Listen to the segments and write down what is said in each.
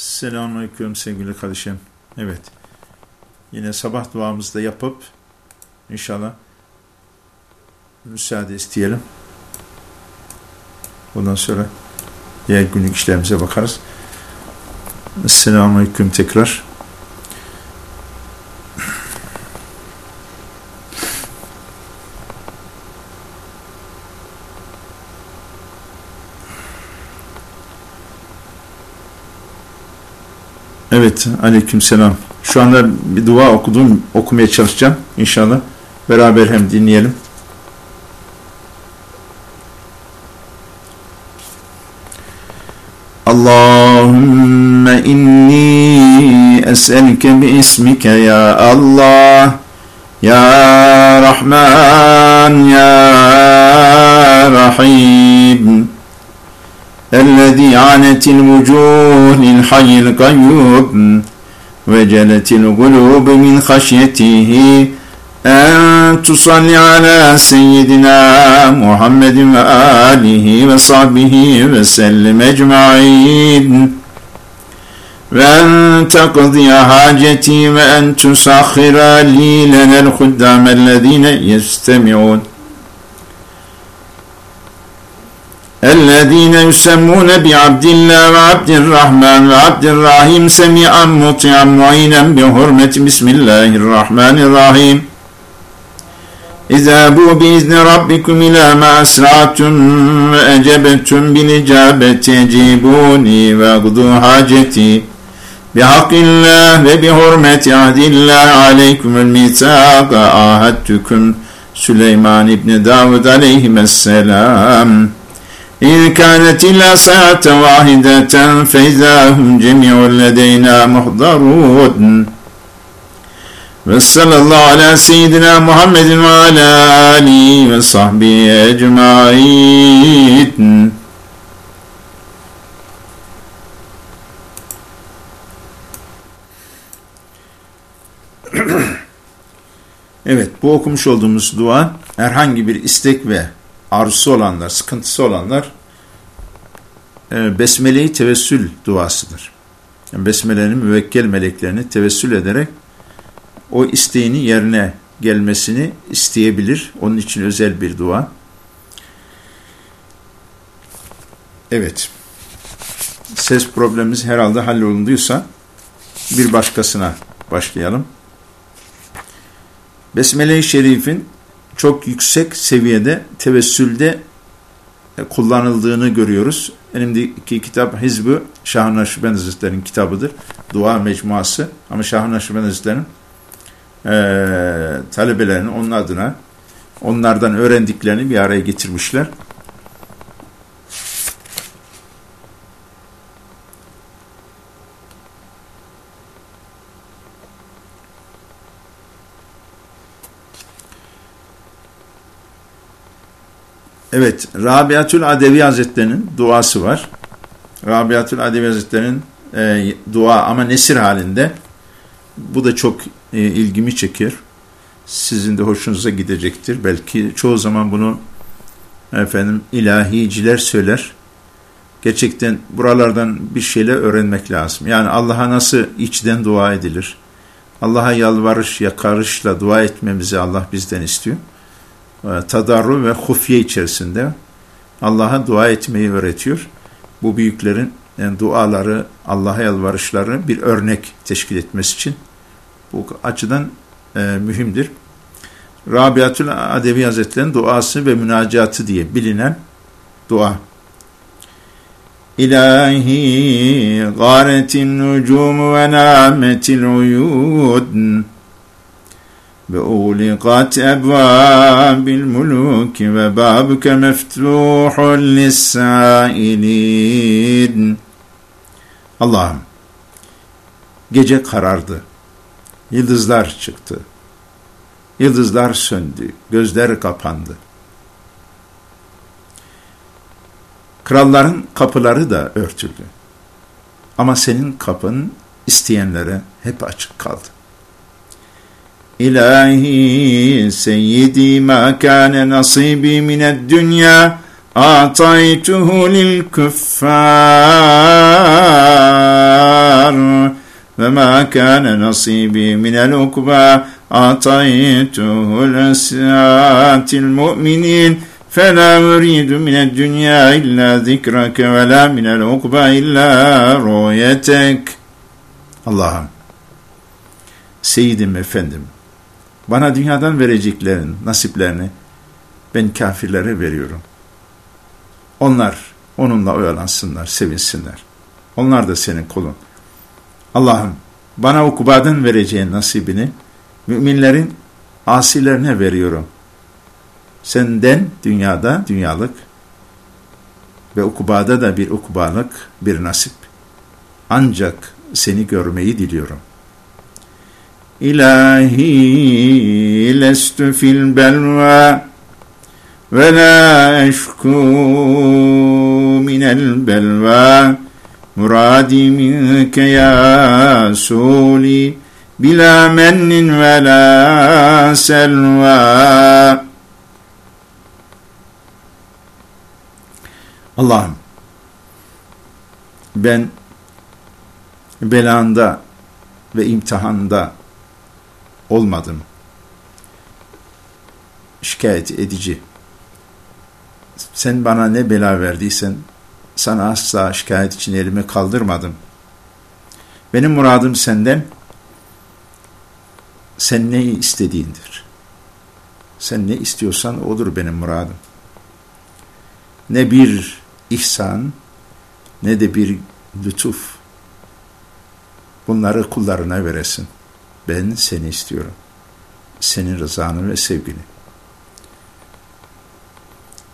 Selamünaleyküm sevgili kardeşim. Evet. Yine sabah duamızı da yapıp inşallah müsaade isteyelim. Ondan sonra diğer günlük işlerimize bakarız. Selamünaleyküm tekrar. Evet, aleyküm selam. Şu anda bir dua okudum, okumaya çalışacağım inşallah. Beraber hem dinleyelim. Allahümme inni es'elke bi ismike ya Allah ya Rahman ya Rahim الذي عنت الوجوه للحي القيوم وجلت القلوب من خشيته أن تصلي على سيدنا محمد وآله وصحبه وسلم أجمعين. وأن تقضي حاجتي وأن تسخر لي لنا الخدام الذين يستمعون. الذين يسمون بعبد الله وعبد الرحمن وعبد الرحيم سميعا مطيعا معينا بحرمة بسم الله الرحمن الرحيم اذهبوا بإذن ربكم إلى ما أسرعتم وأجبتم بالإجابة أجيبوني وأقضوا حاجتي بحق الله وبحرمة عهد الله عليكم الميثاق عاهدتكم سليمان بن داود عليهما السلام إن كانت إلا ساعة واحدة فإذا هم جميع لدينا محضرون وصلى الله على سيدنا محمد وعلى آله وصحبه أجمعين Evet, bu okumuş olduğumuz dua herhangi bir istek ve arzusu olanlar, sıkıntısı olanlar e, Besmele-i tevessül duasıdır. Yani Besmele'nin müvekkel meleklerini tevessül ederek o isteğini yerine gelmesini isteyebilir. Onun için özel bir dua. Evet. Ses problemimiz herhalde hallolunduysa bir başkasına başlayalım. Besmele-i Şerif'in çok yüksek seviyede tevessülde kullanıldığını görüyoruz. Elimdeki kitap Hizbu Şah-ı Nakşibend Hazretleri'nin kitabıdır. Dua mecmuası. Ama Şah-ı Nakşibend Hazretleri'nin e, talebelerinin onun adına onlardan öğrendiklerini bir araya getirmişler. Evet, Rabiatül Adevi Hazretleri'nin duası var. Rabiatül Adevi Hazretleri'nin e, dua ama nesir halinde. Bu da çok e, ilgimi çeker. Sizin de hoşunuza gidecektir. Belki çoğu zaman bunu efendim ilahiciler söyler. Gerçekten buralardan bir şeyler öğrenmek lazım. Yani Allah'a nasıl içten dua edilir? Allah'a yalvarış, yakarışla dua etmemizi Allah bizden istiyor. E, tadarru ve hufye içerisinde Allah'a dua etmeyi öğretiyor. Bu büyüklerin yani duaları, Allah'a yalvarışları bir örnek teşkil etmesi için bu açıdan e, mühimdir. Rabiatül Adevi Hazretleri'nin duası ve münacatı diye bilinen dua. İlahi gâretin nucumu ve nâmetil uyud وأغلقت أبواب الملوك وبابك مفتوح للسائلين Allah'ım gece karardı. Yıldızlar çıktı. Yıldızlar söndü. Gözler kapandı. Kralların kapıları da örtüldü. Ama senin kapın isteyenlere hep açık kaldı. İlahi seyyidi ma kâne nasibi mined dünya a'taytuhu lil kuffâr فما كان نصيبي من العقبى أعطيته الأسات المؤمنين فلا أريد من الدنيا إلا ذكرك ولا من العقبى إلا رؤيتك Allah'ım, Seyyidim Efendim, bana dünyadan vereceklerin nasiplerini ben kafirlere veriyorum. Onlar onunla oyalansınlar, sevinsinler. Onlar da senin kulun. Allah'ım bana ukubadan vereceğin nasibini müminlerin asilerine veriyorum. Senden dünyada dünyalık ve ukubada da bir ukubalık bir nasip. Ancak seni görmeyi diliyorum. İlahi lestu fil belva ve la eşku minel belva. Muradi minke ya suli bila mennin ve la selva. Allah'ım ben belanda ve imtihanda olmadım. Şikayet edici. Sen bana ne bela verdiysen sana asla şikayet için elimi kaldırmadım. Benim muradım senden sen ne istediğindir. Sen ne istiyorsan odur benim muradım. Ne bir ihsan ne de bir lütuf bunları kullarına veresin. Ben seni istiyorum. Senin rızanı ve sevgini.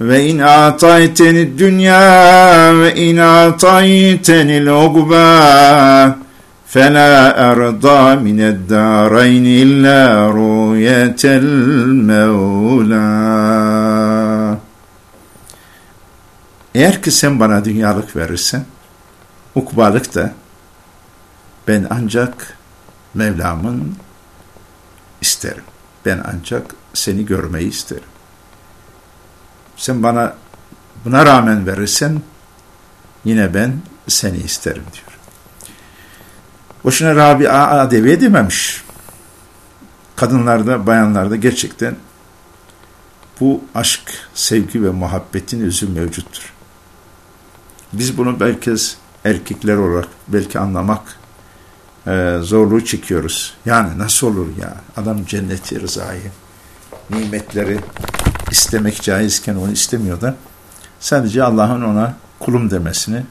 Ve in atayteni dünya ve in atayteni l'ugba fela erda mineddarayn illa ruyetel mevla. Eğer ki sen bana dünyalık verirsen, ukbalık da ben ancak Mevlam'ın isterim. Ben ancak seni görmeyi isterim. Sen bana buna rağmen verirsen yine ben seni isterim diyor. Boşuna Rabia Adeviye dememiş. Kadınlarda, bayanlarda gerçekten bu aşk, sevgi ve muhabbetin özü mevcuttur. Biz bunu belki erkekler olarak belki anlamak e, zorluğu çekiyoruz. Yani nasıl olur ya? Adam cenneti, rızayı, nimetleri istemek caizken onu istemiyor da sadece Allah'ın ona kulum demesini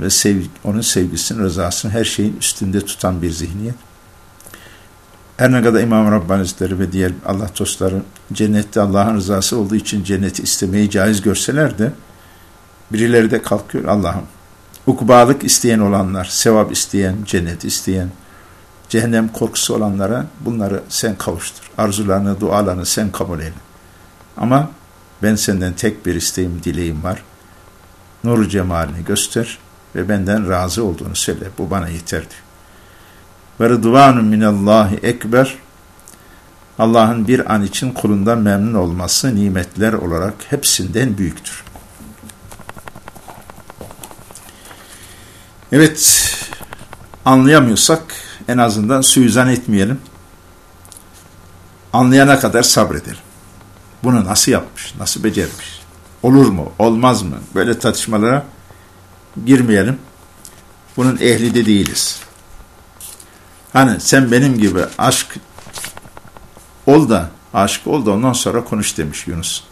ve sev, onun sevgisini, rızasını her şeyin üstünde tutan bir zihniyet. Her ne kadar İmam Rabbani ve diğer Allah dostları cennette Allah'ın rızası olduğu için cenneti istemeyi caiz görseler de birileri de kalkıyor Allah'ım Ukubalık isteyen olanlar, sevap isteyen, cennet isteyen, cehennem korkusu olanlara bunları sen kavuştur. Arzularını, dualarını sen kabul eyle. Ama ben senden tek bir isteğim, dileğim var. Nur cemalini göster ve benden razı olduğunu söyle. Bu bana yeter diyor. Ve minallahi ekber. Allah'ın bir an için kulundan memnun olması nimetler olarak hepsinden büyüktür. Evet, anlayamıyorsak en azından suizan etmeyelim. Anlayana kadar sabredelim. Bunu nasıl yapmış, nasıl becermiş, olur mu, olmaz mı? Böyle tartışmalara girmeyelim. Bunun ehli de değiliz. Hani sen benim gibi aşk ol da, aşık ol da ondan sonra konuş demiş Yunus.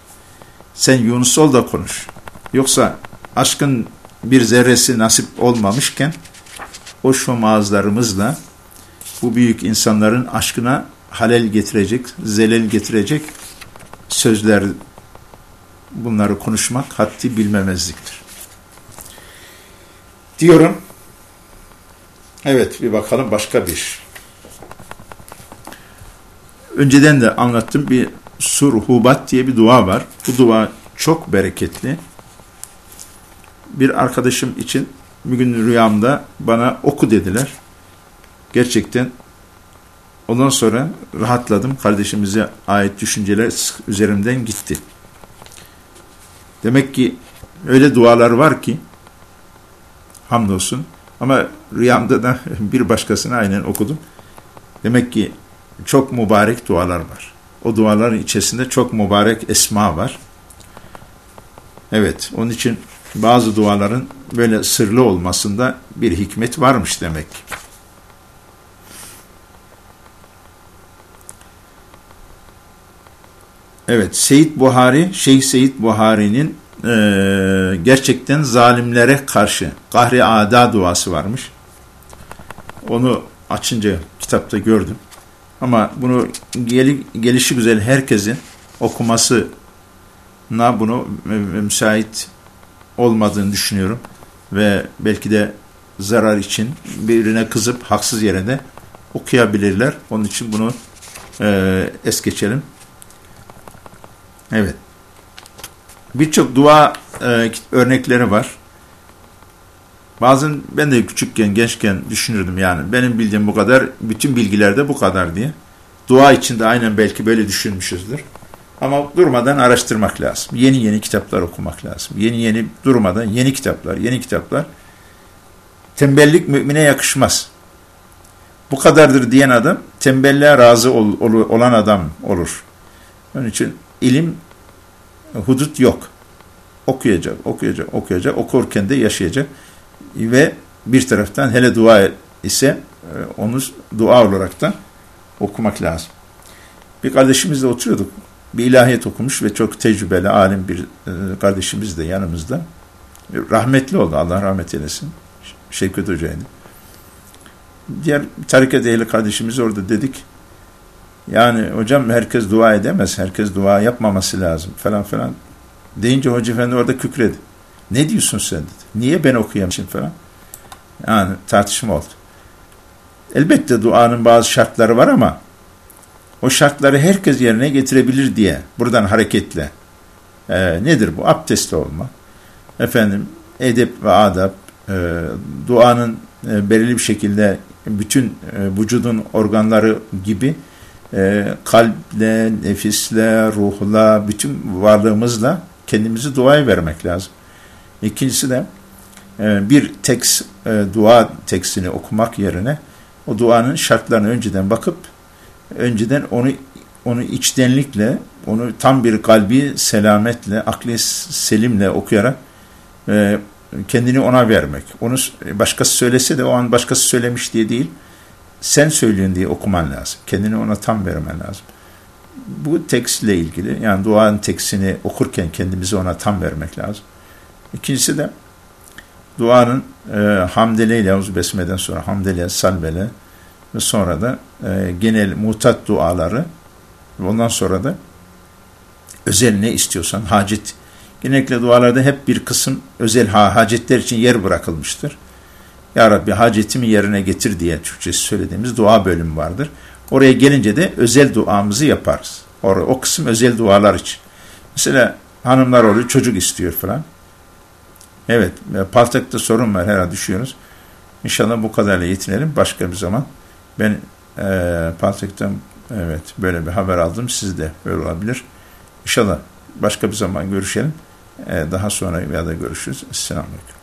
Sen Yunus ol da konuş. Yoksa aşkın bir zerresi nasip olmamışken o şom ağızlarımızla bu büyük insanların aşkına halel getirecek, zelel getirecek sözler bunları konuşmak haddi bilmemezliktir. Diyorum. Evet bir bakalım başka bir. Önceden de anlattım bir surhubat diye bir dua var. Bu dua çok bereketli bir arkadaşım için bugün rüyamda bana oku dediler. Gerçekten ondan sonra rahatladım. Kardeşimize ait düşünceler üzerimden gitti. Demek ki öyle dualar var ki hamdolsun Ama rüyamda da bir başkasına aynen okudum. Demek ki çok mübarek dualar var. O duaların içerisinde çok mübarek esma var. Evet, onun için bazı duaların böyle sırlı olmasında bir hikmet varmış demek. Evet, Seyit Buhari, Şeyh Seyit Buhari'nin e, gerçekten zalimlere karşı gahri ada duası varmış. Onu açınca kitapta gördüm. Ama bunu gel, gelişi güzel herkesin okuması na bunu müsait olmadığını düşünüyorum. Ve belki de zarar için birine kızıp haksız yere de okuyabilirler. Onun için bunu e, es geçelim. Evet. Birçok dua e, örnekleri var. Bazen ben de küçükken, gençken düşünürdüm yani benim bildiğim bu kadar, bütün bilgilerde bu kadar diye. Dua için de aynen belki böyle düşünmüşüzdür. Ama durmadan araştırmak lazım. Yeni yeni kitaplar okumak lazım. Yeni yeni durmadan yeni kitaplar, yeni kitaplar. Tembellik mümine yakışmaz. Bu kadardır diyen adam tembelliğe razı ol, ol, olan adam olur. Onun için ilim hudut yok. Okuyacak, okuyacak, okuyacak, okurken de yaşayacak. Ve bir taraftan hele dua ise e, onu dua olarak da okumak lazım. Bir kardeşimizle oturuyorduk. Bir ilahiyat okumuş ve çok tecrübeli, alim bir e, kardeşimiz de yanımızda. Rahmetli oldu, Allah rahmet eylesin. Şevket Hoca'ydı. Diğer tarikat ehli kardeşimiz orada dedik. Yani hocam herkes dua edemez, herkes dua yapmaması lazım falan falan. Deyince Hoca Efendi orada kükredi. Ne diyorsun sen dedi. Niye ben okuyamışım falan. Yani tartışma oldu. Elbette duanın bazı şartları var ama o şartları herkes yerine getirebilir diye buradan hareketle e, nedir bu? Abdestli olma. Efendim edep ve adab e, duanın e, belirli bir şekilde bütün e, vücudun organları gibi e, kalple, nefisle, ruhla, bütün varlığımızla kendimizi duaya vermek lazım. İkincisi de e, bir tekst, e, dua tekstini okumak yerine o duanın şartlarına önceden bakıp önceden onu onu içtenlikle, onu tam bir kalbi selametle, akli selimle okuyarak e, kendini ona vermek. Onu başkası söylese de o an başkası söylemiş diye değil, sen söylüyorsun diye okuman lazım. Kendini ona tam vermen lazım. Bu tekstle ilgili, yani duanın tekstini okurken kendimizi ona tam vermek lazım. İkincisi de duanın e, hamdele ile Eûzü Besme'den sonra hamdele, salbele ve sonra da e, genel mutat duaları ve ondan sonra da özel ne istiyorsan hacet. Genellikle dualarda hep bir kısım özel ha, hacetler için yer bırakılmıştır. Ya Rabbi hacetimi yerine getir diye Türkçesi söylediğimiz dua bölümü vardır. Oraya gelince de özel duamızı yaparız. Or o kısım özel dualar için. Mesela hanımlar oluyor çocuk istiyor falan. Evet, e, Paltak'ta sorun var herhalde düşüyoruz. İnşallah bu kadarla yetinelim. Başka bir zaman ben e, Paltak'tan evet böyle bir haber aldım. Siz de böyle olabilir. İnşallah başka bir zaman görüşelim. E, daha sonra ya da görüşürüz. Selamun Aleyküm.